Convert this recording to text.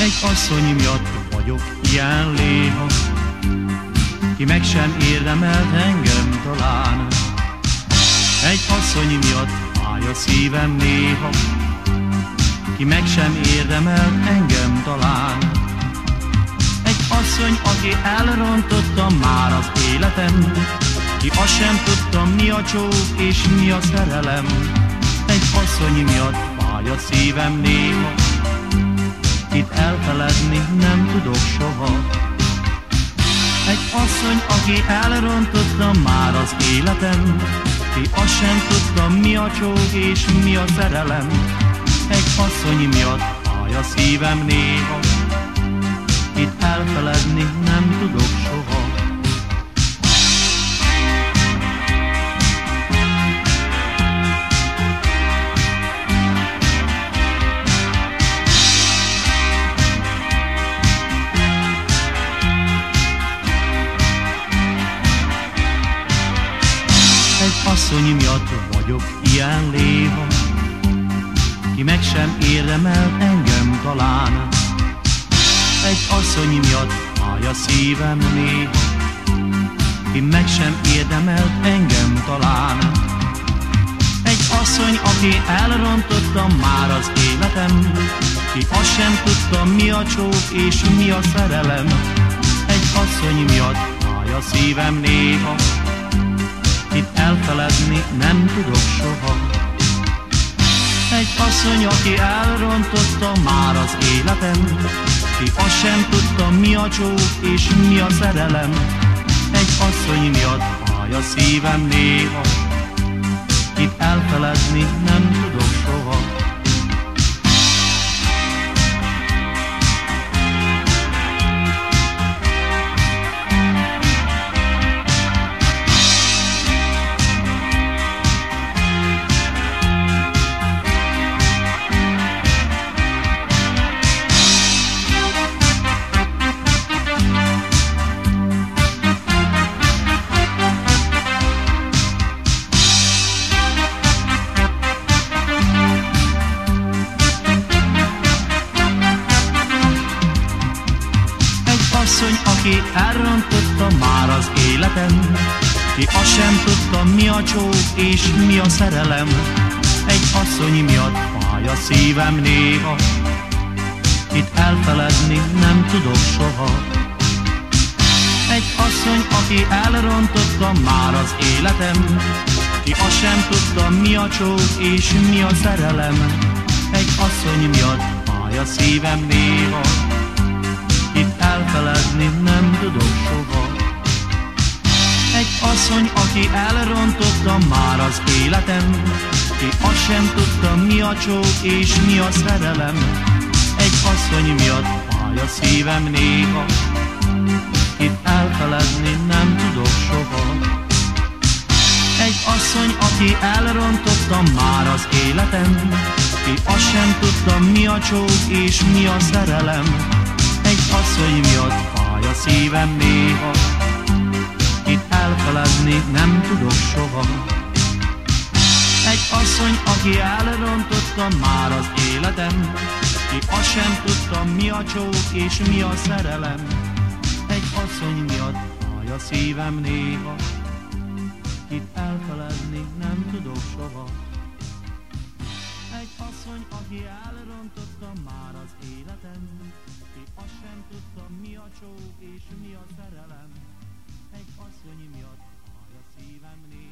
Egy asszony miatt vagyok ilyen léha, ki meg sem érdemelt engem talán. Egy asszony miatt fáj a szívem néha, ki meg sem érdemelt engem talán. Egy asszony, aki elrontotta már az életem, ki azt sem tudtam, mi a csók és mi a szerelem. Egy asszony miatt fáj a szívem néha, Kit elfeledni nem tudok soha. Egy asszony, aki elrontotta már az életem, ki azt sem tudtam, mi a csók és mi a szerelem. Egy asszony miatt fáj a szívem néha, Kit elfeledni nem tudok soha. Egy asszony miatt vagyok ilyen léha, ki meg sem érdemel engem talán. Egy asszony miatt fáj a szívem néha, ki meg sem érdemel engem talán. Egy asszony, aki elrontotta már az életem, ki azt sem tudta, mi a csók és mi a szerelem. Egy asszony miatt fáj a szívem néha, Kit elfeledni nem tudok soha. Egy asszony, aki elrontotta már az életem, ki azt sem tudta, mi a csók és mi a szerelem. Egy asszony miatt fáj a szívem néha, kit elfeledni nem tudok soha. Elrontotta már az életem, ki azt sem tudta, mi a csók és mi a szerelem. Egy asszony miatt fáj a szívem néha, itt elfeledni nem tudok soha. Egy asszony, aki elrontotta már az életem, ki azt sem tudta, mi a csók és mi a szerelem. Egy asszony miatt fáj a szívem néha, elfeledni nem tudok soha. Egy asszony, aki elrontotta már az életem, ki azt sem tudta, mi a csók és mi a szerelem. Egy asszony miatt fáj a szívem néha, itt elfeledni nem tudok soha. Egy asszony, aki elrontotta már az életem, ki azt sem tudta, mi a csók és mi a szerelem. Egy asszony miatt fáj a szívem néha, itt elfeledni nem tudok soha. Egy asszony, aki elrontotta már az életem, ki azt sem tudta, mi a csók és mi a szerelem. Egy asszony miatt fáj a szívem néha, itt elfeledni nem tudok soha. Egy asszony, aki elrontotta már az életem, és mi a szerelem. Egy asszony miatt fáj a szívem néha.